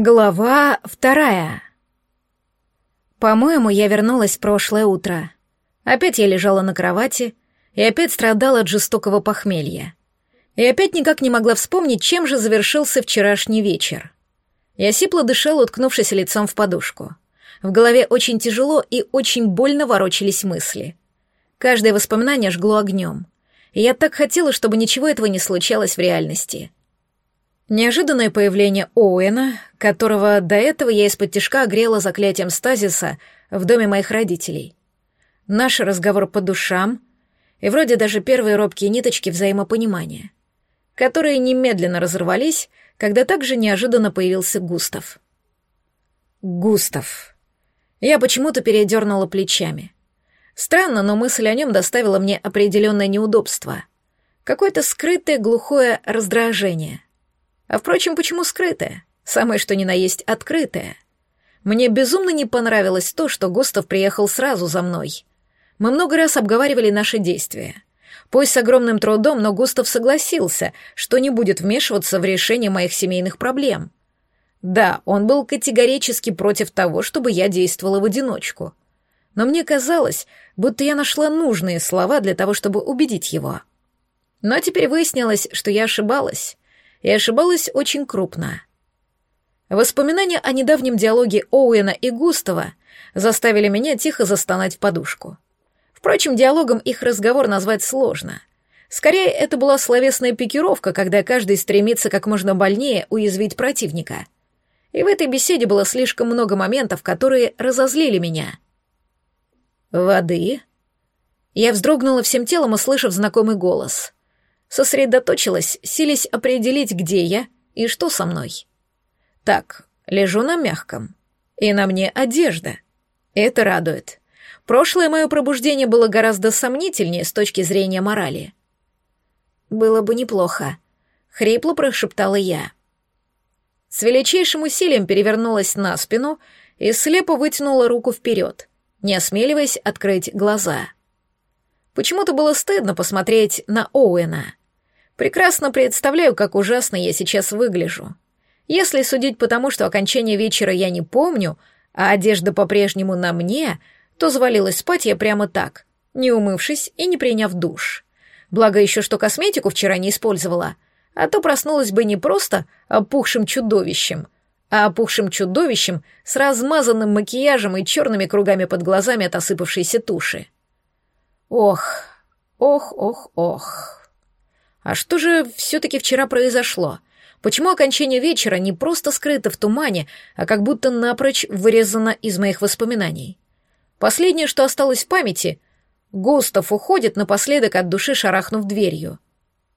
Глава вторая. По-моему, я вернулась в прошлое утро. Опять я лежала на кровати и опять страдала от жестокого похмелья. И опять никак не могла вспомнить, чем же завершился вчерашний вечер. Я сипло дышала, уткнувшись лицом в подушку. В голове очень тяжело и очень больно ворочались мысли. Каждое воспоминание жгло огнем. И я так хотела, чтобы ничего этого не случалось в реальности — Неожиданное появление Оуэна, которого до этого я из-под тишка огрела заклятием стазиса в доме моих родителей. Наш разговор по душам и вроде даже первые робкие ниточки взаимопонимания, которые немедленно разорвались, когда также неожиданно появился Густав. Густав. Я почему-то передернула плечами. Странно, но мысль о нем доставила мне определенное неудобство. Какое-то скрытое глухое раздражение — а впрочем, почему скрытое? Самое что ни на есть открытое. Мне безумно не понравилось то, что Густав приехал сразу за мной. Мы много раз обговаривали наши действия. Пусть с огромным трудом, но Густав согласился, что не будет вмешиваться в решение моих семейных проблем. Да, он был категорически против того, чтобы я действовала в одиночку. Но мне казалось, будто я нашла нужные слова для того, чтобы убедить его. Но теперь выяснилось, что я ошибалась и ошибалась очень крупно. Воспоминания о недавнем диалоге Оуэна и Густава заставили меня тихо застонать в подушку. Впрочем, диалогом их разговор назвать сложно. Скорее, это была словесная пикировка, когда каждый стремится как можно больнее уязвить противника. И в этой беседе было слишком много моментов, которые разозлили меня. «Воды?» Я вздрогнула всем телом, услышав знакомый голос — Сосредоточилась, силясь определить, где я и что со мной. Так, лежу на мягком. И на мне одежда. Это радует. Прошлое мое пробуждение было гораздо сомнительнее с точки зрения морали. «Было бы неплохо», — хрипло прошептала я. С величайшим усилием перевернулась на спину и слепо вытянула руку вперед, не осмеливаясь открыть глаза. Почему-то было стыдно посмотреть на Оуэна. Прекрасно представляю, как ужасно я сейчас выгляжу. Если судить по тому, что окончание вечера я не помню, а одежда по-прежнему на мне, то завалилась спать я прямо так, не умывшись и не приняв душ. Благо еще, что косметику вчера не использовала, а то проснулась бы не просто опухшим чудовищем, а опухшим чудовищем с размазанным макияжем и черными кругами под глазами от осыпавшейся туши. Ох, ох, ох, ох. А что же все-таки вчера произошло? Почему окончание вечера не просто скрыто в тумане, а как будто напрочь вырезано из моих воспоминаний? Последнее, что осталось в памяти — Густав уходит напоследок от души, шарахнув дверью.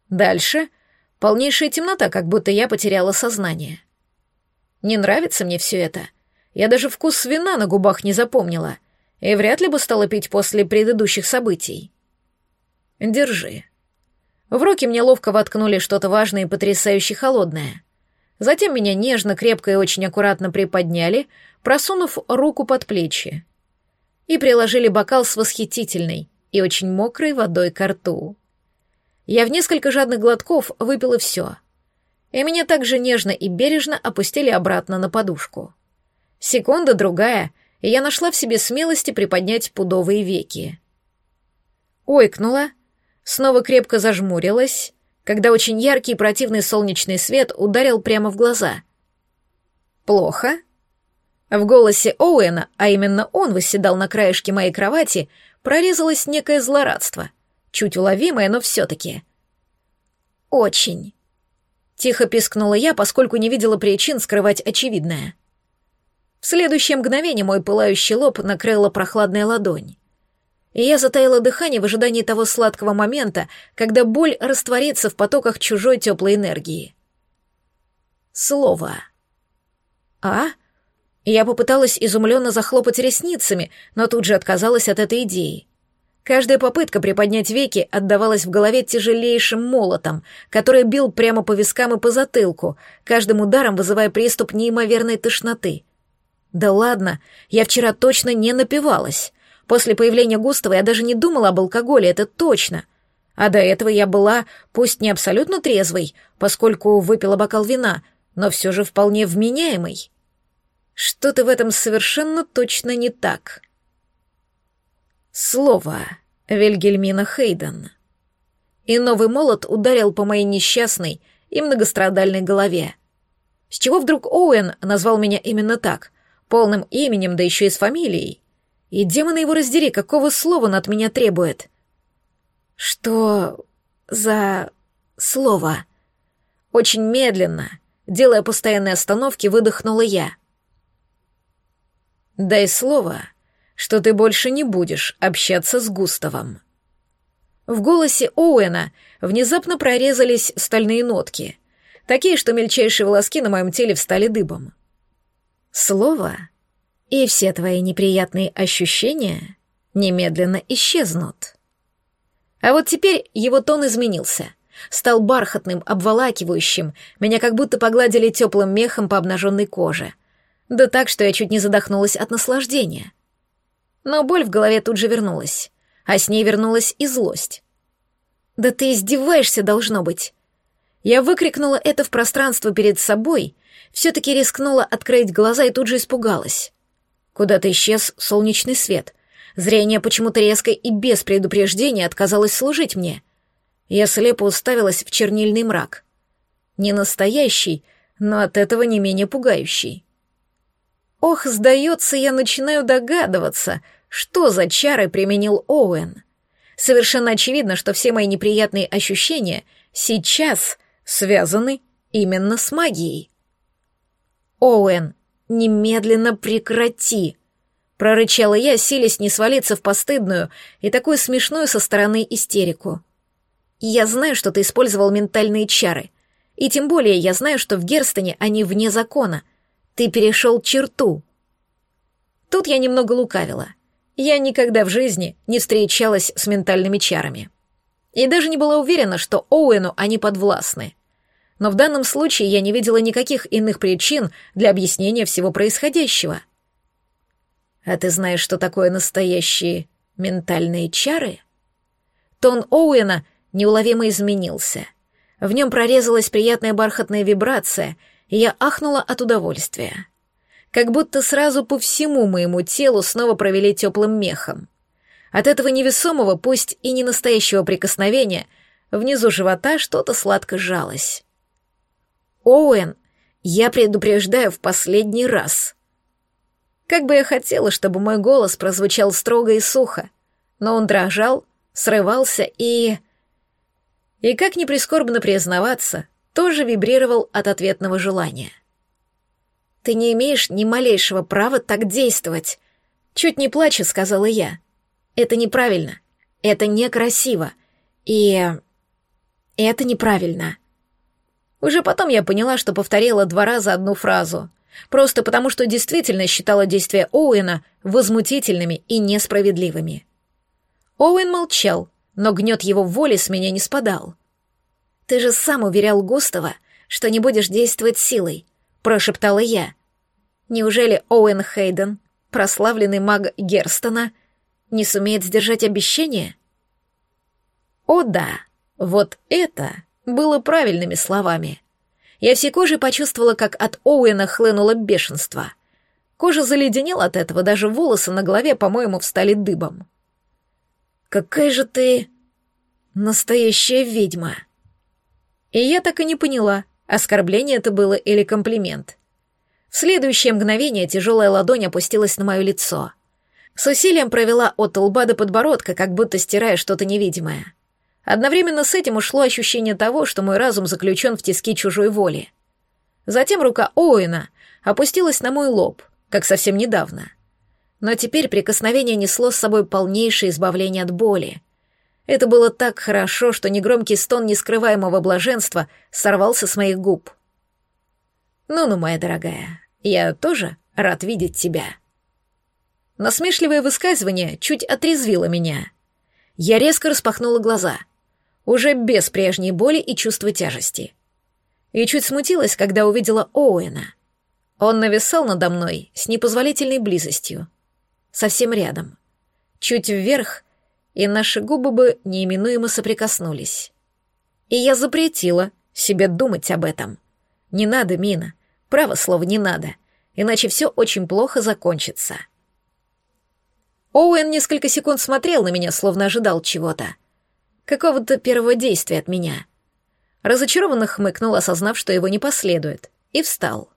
Дальше — полнейшая темнота, как будто я потеряла сознание. Не нравится мне все это. Я даже вкус вина на губах не запомнила, и вряд ли бы стала пить после предыдущих событий. Держи. В руки мне ловко воткнули что-то важное и потрясающе холодное. Затем меня нежно, крепко и очень аккуратно приподняли, просунув руку под плечи. И приложили бокал с восхитительной и очень мокрой водой к рту. Я в несколько жадных глотков выпила все. И меня также нежно и бережно опустили обратно на подушку. Секунда, другая, и я нашла в себе смелости приподнять пудовые веки. Ойкнула — снова крепко зажмурилась, когда очень яркий противный солнечный свет ударил прямо в глаза. «Плохо?» В голосе Оуэна, а именно он восседал на краешке моей кровати, прорезалось некое злорадство, чуть уловимое, но все-таки. «Очень». Тихо пискнула я, поскольку не видела причин скрывать очевидное. В следующее мгновение мой пылающий лоб накрыла прохладная ладонь и я затаила дыхание в ожидании того сладкого момента, когда боль растворится в потоках чужой теплой энергии. Слово. «А?» Я попыталась изумленно захлопать ресницами, но тут же отказалась от этой идеи. Каждая попытка приподнять веки отдавалась в голове тяжелейшим молотом, который бил прямо по вискам и по затылку, каждым ударом вызывая приступ неимоверной тошноты. Да ладно, я вчера точно не напивалась. После появления Густава я даже не думала об алкоголе, это точно. А до этого я была, пусть не абсолютно трезвой, поскольку выпила бокал вина, но все же вполне вменяемый. Что-то в этом совершенно точно не так. Слово Вильгельмина Хейден. И новый молот ударил по моей несчастной и многострадальной голове. С чего вдруг Оуэн назвал меня именно так, полным именем, да еще и с фамилией? И демона его раздери, какого слова он от меня требует? Что за слово? Очень медленно, делая постоянные остановки, выдохнула я. «Дай слово, что ты больше не будешь общаться с Густавом». В голосе Оуэна внезапно прорезались стальные нотки, такие, что мельчайшие волоски на моем теле встали дыбом. Слово, и все твои неприятные ощущения немедленно исчезнут. А вот теперь его тон изменился, стал бархатным, обволакивающим, меня как будто погладили теплым мехом по обнаженной коже. Да так, что я чуть не задохнулась от наслаждения. Но боль в голове тут же вернулась, а с ней вернулась и злость. «Да ты издеваешься, должно быть!» Я выкрикнула это в пространство перед собой, все-таки рискнула открыть глаза и тут же испугалась. Куда-то исчез солнечный свет. Зрение почему-то резко и без предупреждения отказалось служить мне. Я слепо уставилась в чернильный мрак. Не настоящий, но от этого не менее пугающий. Ох, сдается, я начинаю догадываться, что за чары применил Оуэн. Совершенно очевидно, что все мои неприятные ощущения сейчас связаны именно с магией. Оуэн, немедленно прекрати, прорычала я, силясь не свалиться в постыдную и такую смешную со стороны истерику. Я знаю, что ты использовал ментальные чары, и тем более я знаю, что в Герстоне они вне закона. Ты перешел черту. Тут я немного лукавила — я никогда в жизни не встречалась с ментальными чарами. И даже не была уверена, что Оуэну они подвластны. Но в данном случае я не видела никаких иных причин для объяснения всего происходящего. А ты знаешь, что такое настоящие ментальные чары? Тон Оуэна неуловимо изменился. В нем прорезалась приятная бархатная вибрация, и я ахнула от удовольствия как будто сразу по всему моему телу снова провели теплым мехом. От этого невесомого, пусть и не настоящего прикосновения, внизу живота что-то сладко сжалось. «Оуэн, я предупреждаю в последний раз». Как бы я хотела, чтобы мой голос прозвучал строго и сухо, но он дрожал, срывался и... И, как ни прискорбно признаваться, тоже вибрировал от ответного желания. Ты не имеешь ни малейшего права так действовать. Чуть не плача, сказала я. Это неправильно. Это некрасиво. И... это неправильно. Уже потом я поняла, что повторила два раза одну фразу. Просто потому, что действительно считала действия Оуэна возмутительными и несправедливыми. Оуэн молчал, но гнет его воли с меня не спадал. «Ты же сам уверял Густава, что не будешь действовать силой прошептала я. Неужели Оуэн Хейден, прославленный маг Герстона, не сумеет сдержать обещание? О да, вот это было правильными словами. Я всей кожей почувствовала, как от Оуэна хлынуло бешенство. Кожа заледенела от этого, даже волосы на голове, по-моему, встали дыбом. «Какая же ты настоящая ведьма!» И я так и не поняла, Оскорбление это было или комплимент? В следующее мгновение тяжелая ладонь опустилась на мое лицо. С усилием провела от лба до подбородка, как будто стирая что-то невидимое. Одновременно с этим ушло ощущение того, что мой разум заключен в тиски чужой воли. Затем рука Оуэна опустилась на мой лоб, как совсем недавно. Но теперь прикосновение несло с собой полнейшее избавление от боли, это было так хорошо, что негромкий стон нескрываемого блаженства сорвался с моих губ. «Ну-ну, моя дорогая, я тоже рад видеть тебя». Насмешливое высказывание чуть отрезвило меня. Я резко распахнула глаза, уже без прежней боли и чувства тяжести. И чуть смутилась, когда увидела Оуэна. Он нависал надо мной с непозволительной близостью. Совсем рядом. Чуть вверх — и наши губы бы неименуемо соприкоснулись. И я запретила себе думать об этом. Не надо, Мина. Право слово, не надо. Иначе все очень плохо закончится. Оуэн несколько секунд смотрел на меня, словно ожидал чего-то. Какого-то первого действия от меня. Разочарованно хмыкнул, осознав, что его не последует, и встал.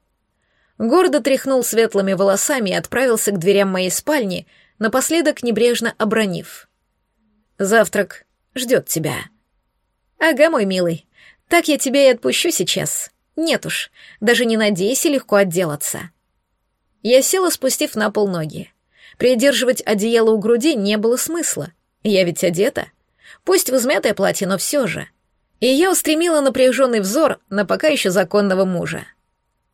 Гордо тряхнул светлыми волосами и отправился к дверям моей спальни, напоследок небрежно обронив. «Завтрак ждет тебя». «Ага, мой милый, так я тебя и отпущу сейчас. Нет уж, даже не надейся легко отделаться». Я села, спустив на пол ноги. Придерживать одеяло у груди не было смысла. Я ведь одета. Пусть в измятое платье, но все же. И я устремила напряженный взор на пока еще законного мужа.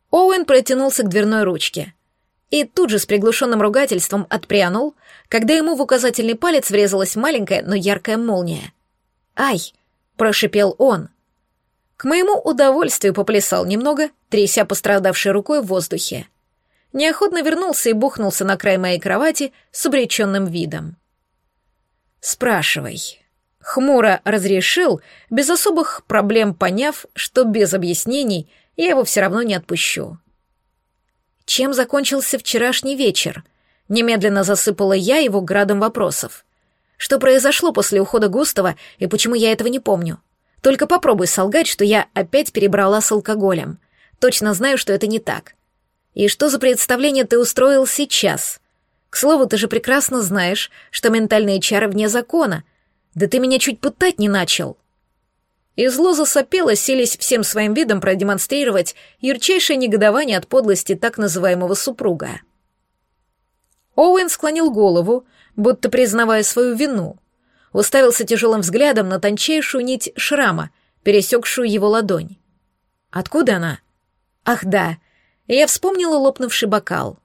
Оуэн протянулся к дверной ручке. И тут же с приглушенным ругательством отпрянул, когда ему в указательный палец врезалась маленькая, но яркая молния. «Ай!» — прошипел он. К моему удовольствию поплясал немного, тряся пострадавшей рукой в воздухе неохотно вернулся и бухнулся на край моей кровати с обреченным видом. «Спрашивай». Хмуро разрешил, без особых проблем поняв, что без объяснений я его все равно не отпущу. Чем закончился вчерашний вечер? Немедленно засыпала я его градом вопросов. Что произошло после ухода Густава и почему я этого не помню? Только попробуй солгать, что я опять перебрала с алкоголем. Точно знаю, что это не так. И что за представление ты устроил сейчас? К слову, ты же прекрасно знаешь, что ментальные чары вне закона. Да ты меня чуть пытать не начал. И зло засопело, селись всем своим видом продемонстрировать ярчайшее негодование от подлости так называемого супруга. Оуэн склонил голову, будто признавая свою вину, уставился тяжелым взглядом на тончайшую нить шрама, пересекшую его ладонь. Откуда она? Ах да, я вспомнила лопнувший бокал.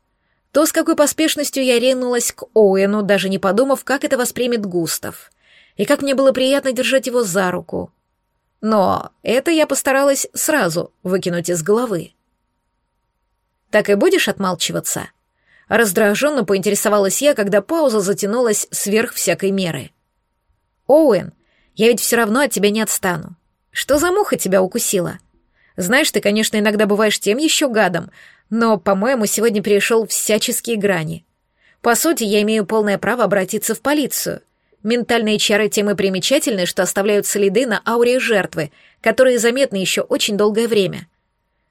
То, с какой поспешностью я ринулась к Оуэну, даже не подумав, как это воспримет Густав. И как мне было приятно держать его за руку. Но это я постаралась сразу выкинуть из головы. «Так и будешь отмалчиваться?» Раздраженно поинтересовалась я, когда пауза затянулась сверх всякой меры. «Оуэн, я ведь все равно от тебя не отстану. Что за муха тебя укусила?» Знаешь, ты, конечно, иногда бываешь тем еще гадом, но, по-моему, сегодня перешел всяческие грани. По сути, я имею полное право обратиться в полицию. Ментальные чары тем и примечательны, что оставляют следы на ауре жертвы, которые заметны еще очень долгое время.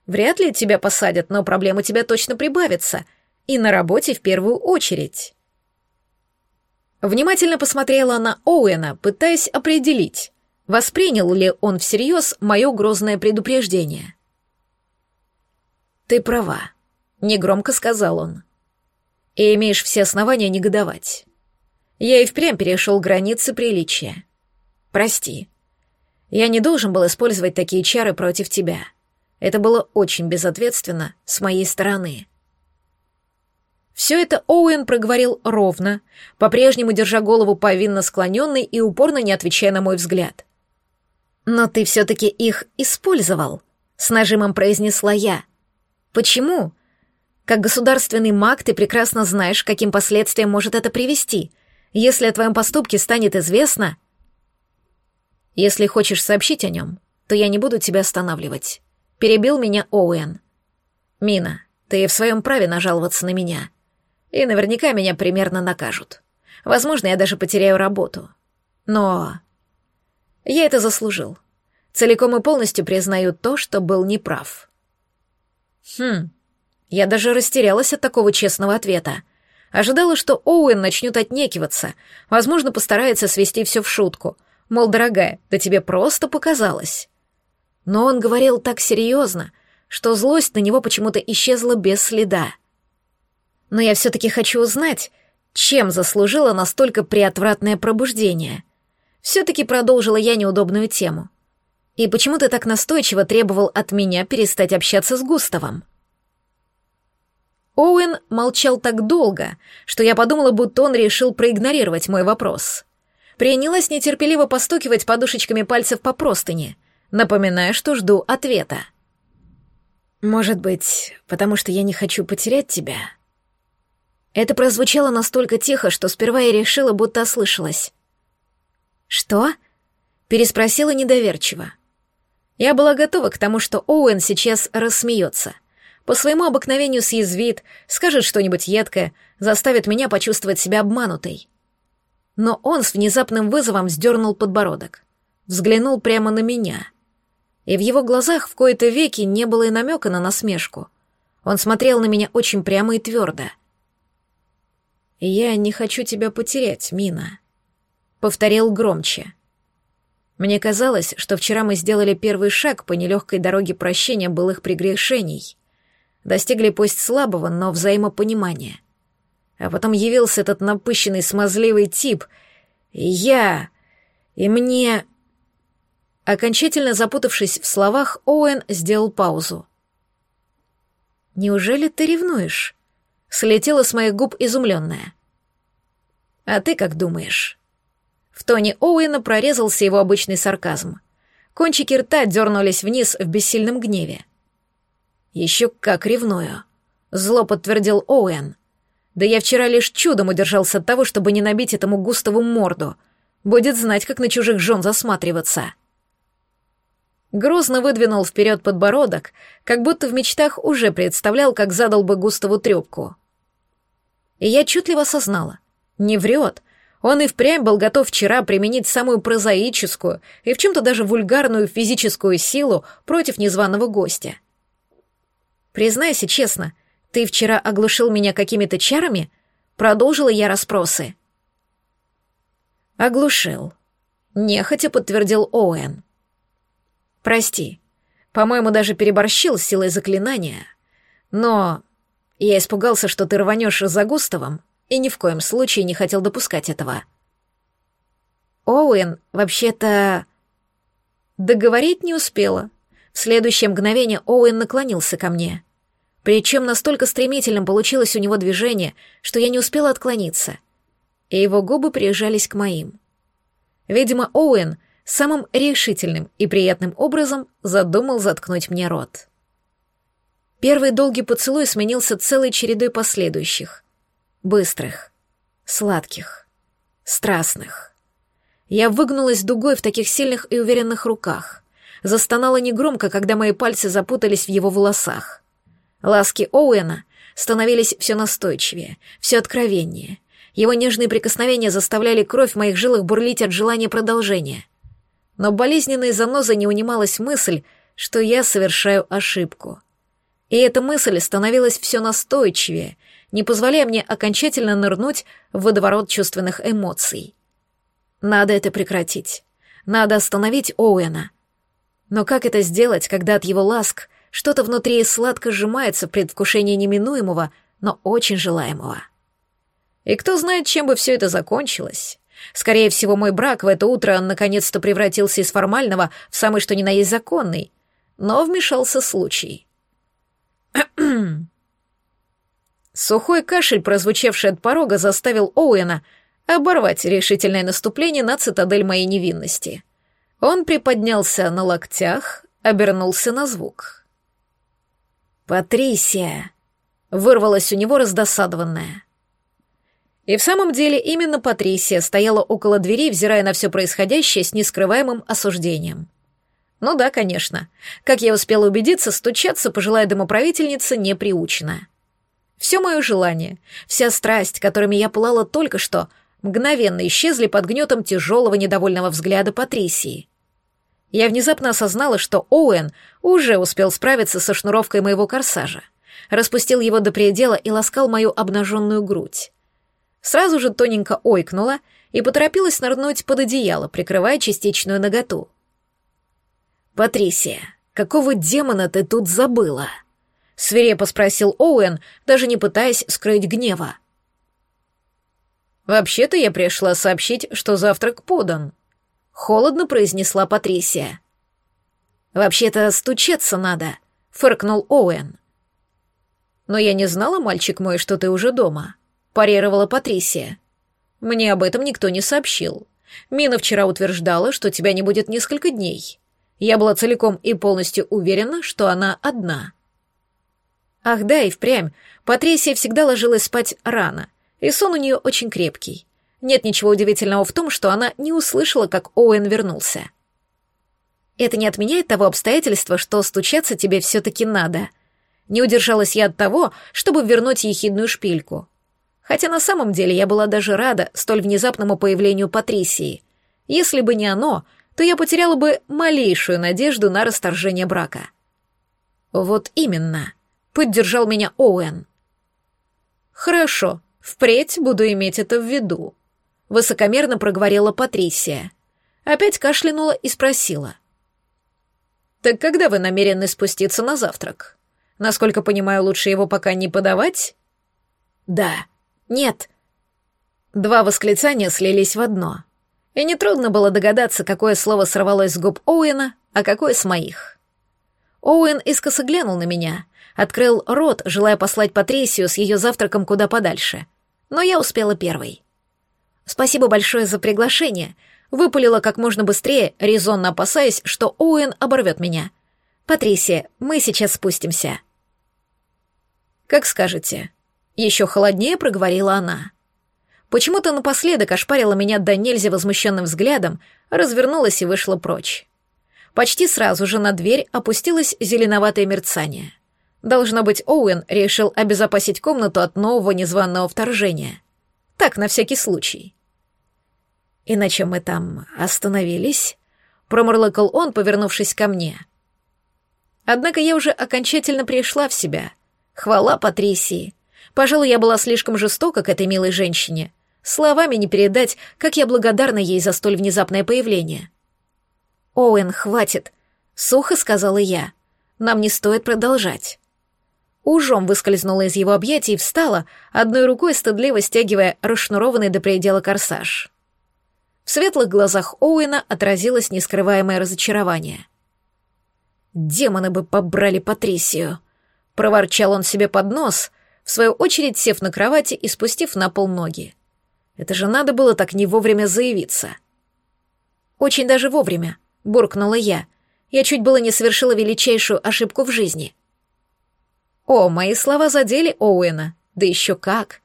Вряд ли тебя посадят, но проблем у тебя точно прибавится. И на работе в первую очередь. Внимательно посмотрела на Оуэна, пытаясь определить, Воспринял ли он всерьез мое грозное предупреждение? «Ты права», — негромко сказал он. «И имеешь все основания негодовать. Я и впрямь перешел границы приличия. Прости. Я не должен был использовать такие чары против тебя. Это было очень безответственно с моей стороны». Все это Оуэн проговорил ровно, по-прежнему держа голову повинно склоненной и упорно не отвечая на мой взгляд. «Но ты все-таки их использовал», — с нажимом произнесла я. «Почему? Как государственный маг ты прекрасно знаешь, каким последствиям может это привести. Если о твоем поступке станет известно...» «Если хочешь сообщить о нем, то я не буду тебя останавливать», — перебил меня Оуэн. «Мина, ты в своем праве нажаловаться на меня. И наверняка меня примерно накажут. Возможно, я даже потеряю работу. Но я это заслужил. Целиком и полностью признаю то, что был неправ. Хм, я даже растерялась от такого честного ответа. Ожидала, что Оуэн начнет отнекиваться, возможно, постарается свести все в шутку. Мол, дорогая, да тебе просто показалось. Но он говорил так серьезно, что злость на него почему-то исчезла без следа. Но я все-таки хочу узнать, чем заслужила настолько приотвратное пробуждение. Все-таки продолжила я неудобную тему. И почему ты так настойчиво требовал от меня перестать общаться с Густавом? Оуэн молчал так долго, что я подумала, будто он решил проигнорировать мой вопрос. Принялась нетерпеливо постукивать подушечками пальцев по простыне, напоминая, что жду ответа. «Может быть, потому что я не хочу потерять тебя?» Это прозвучало настолько тихо, что сперва я решила, будто ослышалась. «Что?» — переспросила недоверчиво. Я была готова к тому, что Оуэн сейчас рассмеется. По своему обыкновению съязвит, скажет что-нибудь едкое, заставит меня почувствовать себя обманутой. Но он с внезапным вызовом сдернул подбородок, взглянул прямо на меня. И в его глазах в кои-то веки не было и намека на насмешку. Он смотрел на меня очень прямо и твердо. «Я не хочу тебя потерять, Мина», — повторил громче. Мне казалось, что вчера мы сделали первый шаг по нелегкой дороге прощения былых прегрешений. Достигли пусть слабого, но взаимопонимания. А потом явился этот напыщенный смазливый тип. И я... И мне... Окончательно запутавшись в словах, Оуэн сделал паузу. «Неужели ты ревнуешь?» Слетела с моих губ изумленная. «А ты как думаешь?» В тоне Оуэна прорезался его обычный сарказм. Кончики рта дернулись вниз в бессильном гневе. «Еще как ревную», — зло подтвердил Оуэн. «Да я вчера лишь чудом удержался от того, чтобы не набить этому Густаву морду. Будет знать, как на чужих жен засматриваться». Грозно выдвинул вперед подбородок, как будто в мечтах уже представлял, как задал бы Густаву трепку. И я чутливо осознала. Не врет, он и впрямь был готов вчера применить самую прозаическую и в чем-то даже вульгарную физическую силу против незваного гостя. «Признайся честно, ты вчера оглушил меня какими-то чарами?» Продолжила я расспросы. «Оглушил», — нехотя подтвердил Оуэн. «Прости, по-моему, даже переборщил силой заклинания, но я испугался, что ты рванешь за Густавом и ни в коем случае не хотел допускать этого. Оуэн, вообще-то... Договорить не успела. В следующее мгновение Оуэн наклонился ко мне. Причем настолько стремительным получилось у него движение, что я не успела отклониться. И его губы прижались к моим. Видимо, Оуэн самым решительным и приятным образом задумал заткнуть мне рот. Первый долгий поцелуй сменился целой чередой последующих быстрых, сладких, страстных. Я выгнулась дугой в таких сильных и уверенных руках, застонала негромко, когда мои пальцы запутались в его волосах. Ласки Оуэна становились все настойчивее, все откровеннее. Его нежные прикосновения заставляли кровь в моих жилах бурлить от желания продолжения. Но болезненной занозой не унималась мысль, что я совершаю ошибку. И эта мысль становилась все настойчивее, не позволяя мне окончательно нырнуть в водоворот чувственных эмоций. Надо это прекратить. Надо остановить Оуэна. Но как это сделать, когда от его ласк что-то внутри сладко сжимается в предвкушении неминуемого, но очень желаемого? И кто знает, чем бы все это закончилось? Скорее всего, мой брак в это утро наконец-то превратился из формального в самый что ни на есть законный. Но вмешался случай. Сухой кашель, прозвучавший от порога, заставил Оуэна оборвать решительное наступление на цитадель моей невинности. Он приподнялся на локтях, обернулся на звук. «Патрисия!» — вырвалась у него раздосадованная. И в самом деле именно Патрисия стояла около двери, взирая на все происходящее с нескрываемым осуждением. Ну да, конечно. Как я успела убедиться, стучаться пожилая домоправительница не приучена. Все мое желание, вся страсть, которыми я пылала только что, мгновенно исчезли под гнетом тяжелого недовольного взгляда Патрисии. Я внезапно осознала, что Оуэн уже успел справиться со шнуровкой моего корсажа, распустил его до предела и ласкал мою обнаженную грудь. Сразу же тоненько ойкнула и поторопилась нырнуть под одеяло, прикрывая частичную наготу. «Патрисия, какого демона ты тут забыла?» — свирепо спросил Оуэн, даже не пытаясь скрыть гнева. «Вообще-то я пришла сообщить, что завтрак подан», — холодно произнесла Патрисия. «Вообще-то стучаться надо», — фыркнул Оуэн. «Но я не знала, мальчик мой, что ты уже дома», — парировала Патрисия. «Мне об этом никто не сообщил. Мина вчера утверждала, что тебя не будет несколько дней. Я была целиком и полностью уверена, что она одна». Ах да, и впрямь, Патрисия всегда ложилась спать рано, и сон у нее очень крепкий. Нет ничего удивительного в том, что она не услышала, как Оуэн вернулся. Это не отменяет того обстоятельства, что стучаться тебе все-таки надо. Не удержалась я от того, чтобы вернуть ехидную шпильку. Хотя на самом деле я была даже рада столь внезапному появлению Патрисии. Если бы не оно, то я потеряла бы малейшую надежду на расторжение брака. Вот именно, поддержал меня Оуэн. Хорошо, впредь буду иметь это в виду, высокомерно проговорила Патрисия. Опять кашлянула и спросила. Так когда вы намерены спуститься на завтрак? Насколько понимаю, лучше его пока не подавать? Да. Нет. Два восклицания слились в одно. И нетрудно было догадаться, какое слово сорвалось с губ Оуэна, а какое с моих. Оуэн искоса глянул на меня, открыл рот, желая послать Патрисию с ее завтраком куда подальше. Но я успела первой. «Спасибо большое за приглашение», выпалила как можно быстрее, резонно опасаясь, что Оуэн оборвет меня. «Патрисия, мы сейчас спустимся». «Как скажете». Еще холоднее проговорила она. Почему-то напоследок ошпарила меня до нельзя возмущенным взглядом, развернулась и вышла прочь. Почти сразу же на дверь опустилось зеленоватое мерцание. Должно быть, Оуэн решил обезопасить комнату от нового незваного вторжения. Так, на всякий случай. «И на чем мы там остановились?» — промурлыкал он, повернувшись ко мне. Однако я уже окончательно пришла в себя. Хвала Патрисии. Пожалуй, я была слишком жестока к этой милой женщине. Словами не передать, как я благодарна ей за столь внезапное появление. «Оуэн, хватит», — сухо сказала я. «Нам не стоит продолжать». Ужом выскользнула из его объятий и встала, одной рукой стыдливо стягивая расшнурованный до предела корсаж. В светлых глазах Оуэна отразилось нескрываемое разочарование. «Демоны бы побрали Патрисию!» Проворчал он себе под нос, в свою очередь сев на кровати и спустив на пол ноги. Это же надо было так не вовремя заявиться. Очень даже вовремя, буркнула я. Я чуть было не совершила величайшую ошибку в жизни. О, мои слова задели Оуэна. Да еще как.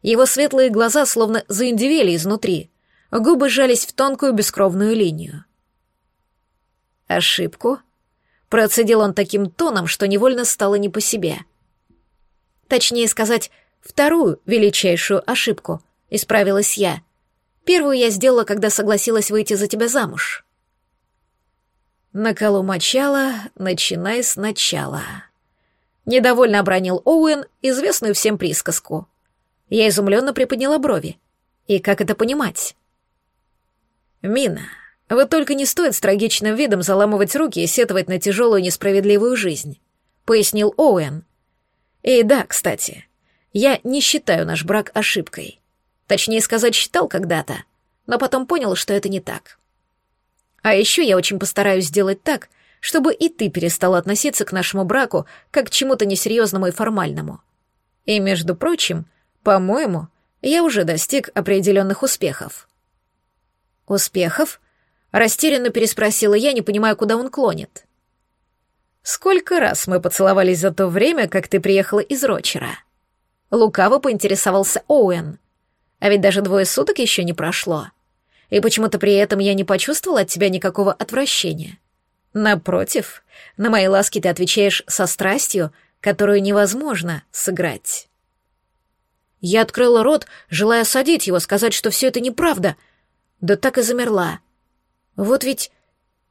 Его светлые глаза словно заиндивели изнутри. Губы сжались в тонкую бескровную линию. Ошибку? Процедил он таким тоном, что невольно стало не по себе. Точнее сказать, вторую величайшую ошибку, исправилась я. Первую я сделала, когда согласилась выйти за тебя замуж. На колу мочала, начинай сначала. Недовольно обронил Оуэн известную всем присказку. Я изумленно приподняла брови. И как это понимать? Мина, вот только не стоит с трагичным видом заламывать руки и сетовать на тяжелую несправедливую жизнь», — пояснил Оуэн. «И да, кстати, я не считаю наш брак ошибкой. Точнее сказать, считал когда-то, но потом понял, что это не так. А еще я очень постараюсь сделать так, чтобы и ты перестал относиться к нашему браку как к чему-то несерьезному и формальному. И, между прочим, по-моему, я уже достиг определенных успехов». «Успехов?» Растерянно переспросила я, не понимая, куда он клонит. «Сколько раз мы поцеловались за то время, как ты приехала из Рочера?» Лукаво поинтересовался Оуэн. «А ведь даже двое суток еще не прошло. И почему-то при этом я не почувствовала от тебя никакого отвращения. Напротив, на мои ласки ты отвечаешь со страстью, которую невозможно сыграть». Я открыла рот, желая осадить его, сказать, что все это неправда, да так и замерла — вот ведь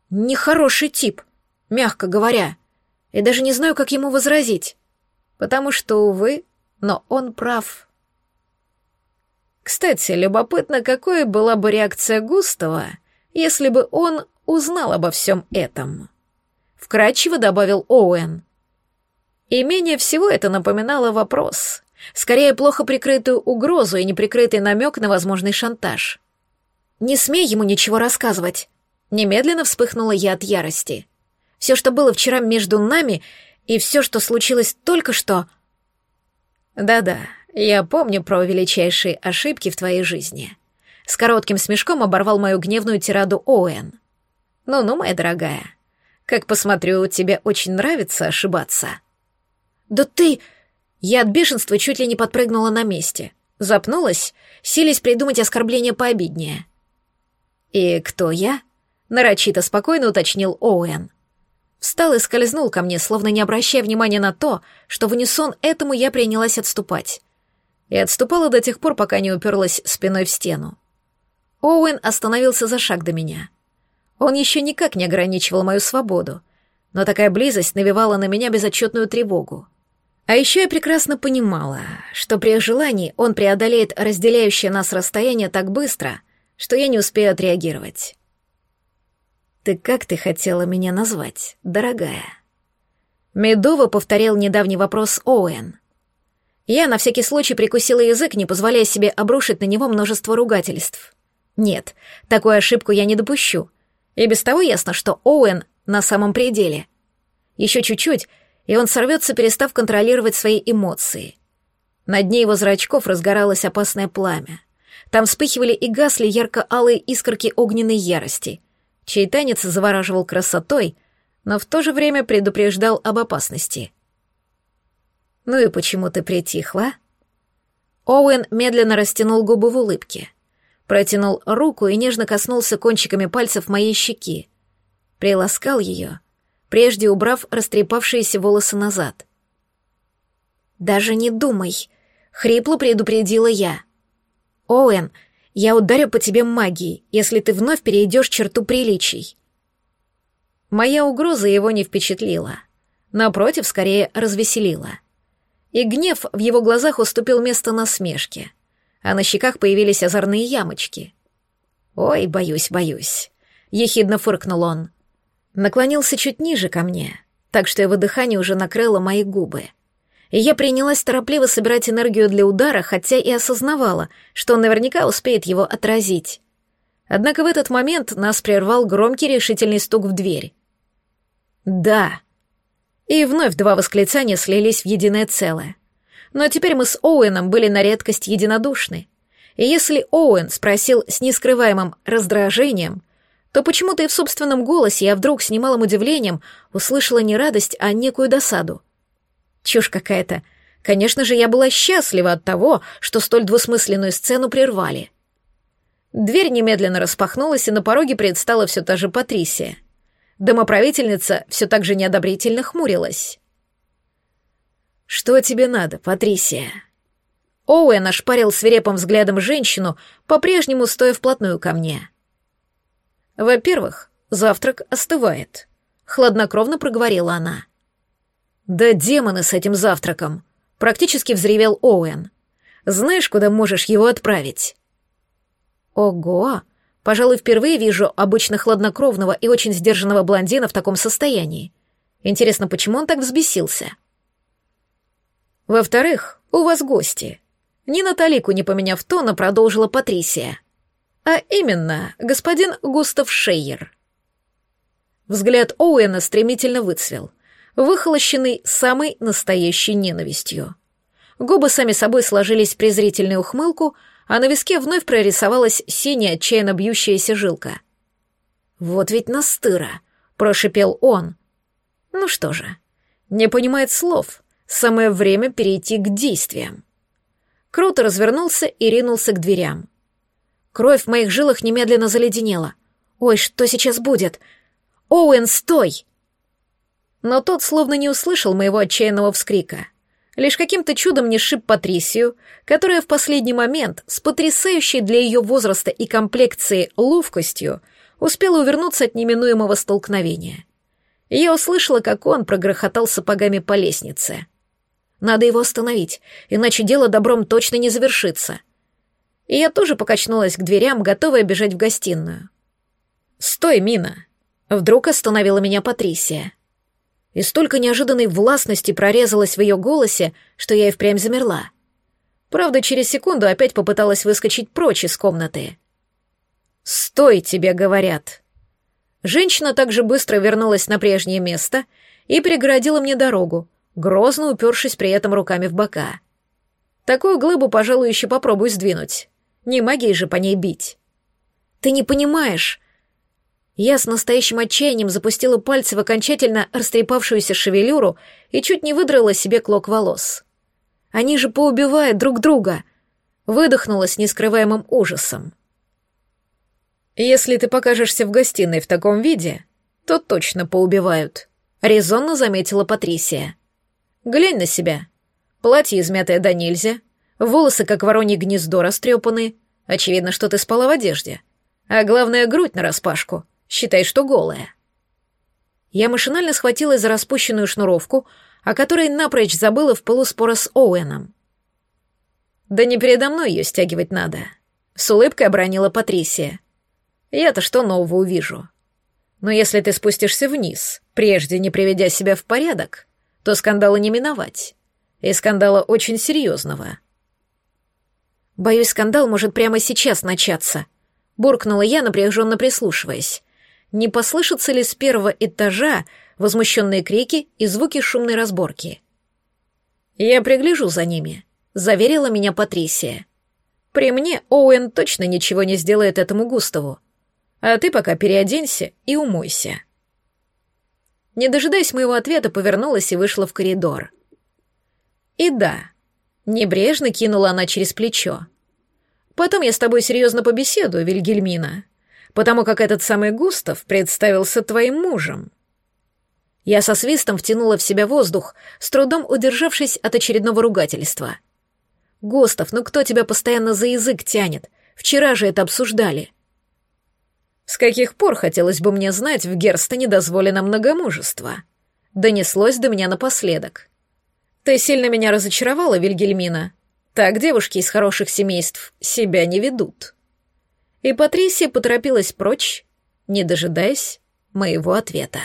нехороший тип, мягко говоря, и даже не знаю, как ему возразить, потому что, увы, но он прав. Кстати, любопытно, какой была бы реакция Густава, если бы он узнал обо всем этом. Вкратчиво добавил Оуэн. И менее всего это напоминало вопрос, скорее плохо прикрытую угрозу и неприкрытый намек на возможный шантаж. «Не смей ему ничего рассказывать», Немедленно вспыхнула я от ярости. Все, что было вчера между нами, и все, что случилось только что... Да-да, я помню про величайшие ошибки в твоей жизни. С коротким смешком оборвал мою гневную тираду Оуэн. Ну-ну, моя дорогая, как посмотрю, тебе очень нравится ошибаться. Да ты... Я от бешенства чуть ли не подпрыгнула на месте. Запнулась, сились придумать оскорбление пообиднее. И кто я? нарочито спокойно уточнил Оуэн. Встал и скользнул ко мне, словно не обращая внимания на то, что в унисон этому я принялась отступать. И отступала до тех пор, пока не уперлась спиной в стену. Оуэн остановился за шаг до меня. Он еще никак не ограничивал мою свободу, но такая близость навевала на меня безотчетную тревогу. А еще я прекрасно понимала, что при желании он преодолеет разделяющее нас расстояние так быстро, что я не успею отреагировать. «Ты как ты хотела меня назвать, дорогая?» Медово повторил недавний вопрос Оуэн. Я на всякий случай прикусила язык, не позволяя себе обрушить на него множество ругательств. Нет, такую ошибку я не допущу. И без того ясно, что Оуэн на самом пределе. Еще чуть-чуть, и он сорвется, перестав контролировать свои эмоции. На дне его зрачков разгоралось опасное пламя. Там вспыхивали и гасли ярко-алые искорки огненной ярости — чей танец завораживал красотой, но в то же время предупреждал об опасности. «Ну и почему ты притихла?» Оуэн медленно растянул губы в улыбке, протянул руку и нежно коснулся кончиками пальцев моей щеки, приласкал ее, прежде убрав растрепавшиеся волосы назад. «Даже не думай», — хрипло предупредила я. «Оуэн, я ударю по тебе магией, если ты вновь перейдешь черту приличий. Моя угроза его не впечатлила. Напротив, скорее развеселила. И гнев в его глазах уступил место насмешке, а на щеках появились озорные ямочки. «Ой, боюсь, боюсь», — ехидно фыркнул он. Наклонился чуть ниже ко мне, так что его дыхание уже накрыло мои губы — и я принялась торопливо собирать энергию для удара, хотя и осознавала, что он наверняка успеет его отразить. Однако в этот момент нас прервал громкий решительный стук в дверь. «Да». И вновь два восклицания слились в единое целое. Но теперь мы с Оуэном были на редкость единодушны. И если Оуэн спросил с нескрываемым раздражением, то почему-то и в собственном голосе я вдруг с немалым удивлением услышала не радость, а некую досаду. Чушь какая-то. Конечно же, я была счастлива от того, что столь двусмысленную сцену прервали. Дверь немедленно распахнулась, и на пороге предстала все та же Патрисия. Домоправительница все так же неодобрительно хмурилась. «Что тебе надо, Патрисия?» Оуэн ошпарил свирепым взглядом женщину, по-прежнему стоя вплотную ко мне. «Во-первых, завтрак остывает», — хладнокровно проговорила она. «Да демоны с этим завтраком!» — практически взревел Оуэн. «Знаешь, куда можешь его отправить?» «Ого! Пожалуй, впервые вижу обычно хладнокровного и очень сдержанного блондина в таком состоянии. Интересно, почему он так взбесился?» «Во-вторых, у вас гости». Ни на талику не поменяв тона, продолжила Патрисия. «А именно, господин Густав Шейер». Взгляд Оуэна стремительно выцвел — выхолощенный самой настоящей ненавистью. Губы сами собой сложились в презрительную ухмылку, а на виске вновь прорисовалась синяя, отчаянно бьющаяся жилка. «Вот ведь настыра!» — прошипел он. «Ну что же, не понимает слов, самое время перейти к действиям». Круто развернулся и ринулся к дверям. Кровь в моих жилах немедленно заледенела. «Ой, что сейчас будет? Оуэн, стой!» Но тот словно не услышал моего отчаянного вскрика. Лишь каким-то чудом не шиб Патрисию, которая в последний момент, с потрясающей для ее возраста и комплекции ловкостью, успела увернуться от неминуемого столкновения. Я услышала, как он прогрохотал сапогами по лестнице. Надо его остановить, иначе дело добром точно не завершится. И я тоже покачнулась к дверям, готовая бежать в гостиную. «Стой, Мина!» Вдруг остановила меня Патрисия и столько неожиданной властности прорезалось в ее голосе, что я и впрямь замерла. Правда, через секунду опять попыталась выскочить прочь из комнаты. «Стой, тебе говорят!» Женщина также быстро вернулась на прежнее место и преградила мне дорогу, грозно упершись при этом руками в бока. Такую глыбу, пожалуй, еще попробуй сдвинуть. Не магией же по ней бить. «Ты не понимаешь!» Я с настоящим отчаянием запустила пальцы в окончательно растрепавшуюся шевелюру и чуть не выдрала себе клок волос. Они же поубивают друг друга. Выдохнула с нескрываемым ужасом. Если ты покажешься в гостиной в таком виде, то точно поубивают», — резонно заметила Патрисия. «Глянь на себя. Платье измятое до нельзя, волосы, как воронье гнездо, растрепаны. Очевидно, что ты спала в одежде. А главное, грудь нараспашку. Считай, что голая». Я машинально схватилась за распущенную шнуровку, о которой напрочь забыла в полуспора с Оуэном. «Да не передо мной ее стягивать надо», — с улыбкой обронила Патрисия. «Я-то что нового увижу? Но если ты спустишься вниз, прежде не приведя себя в порядок, то скандала не миновать. И скандала очень серьезного». «Боюсь, скандал может прямо сейчас начаться», — буркнула я, напряженно прислушиваясь не послышатся ли с первого этажа возмущенные крики и звуки шумной разборки. «Я пригляжу за ними», — заверила меня Патрисия. «При мне Оуэн точно ничего не сделает этому Густаву. А ты пока переоденься и умойся». Не дожидаясь моего ответа, повернулась и вышла в коридор. И да, небрежно кинула она через плечо. «Потом я с тобой серьезно побеседую, Вильгельмина потому как этот самый Густав представился твоим мужем. Я со свистом втянула в себя воздух, с трудом удержавшись от очередного ругательства. «Густав, ну кто тебя постоянно за язык тянет? Вчера же это обсуждали». «С каких пор, хотелось бы мне знать, в Герстоне дозволено многомужество?» Донеслось до меня напоследок. «Ты сильно меня разочаровала, Вильгельмина. Так девушки из хороших семейств себя не ведут» и Патрисия поторопилась прочь, не дожидаясь моего ответа.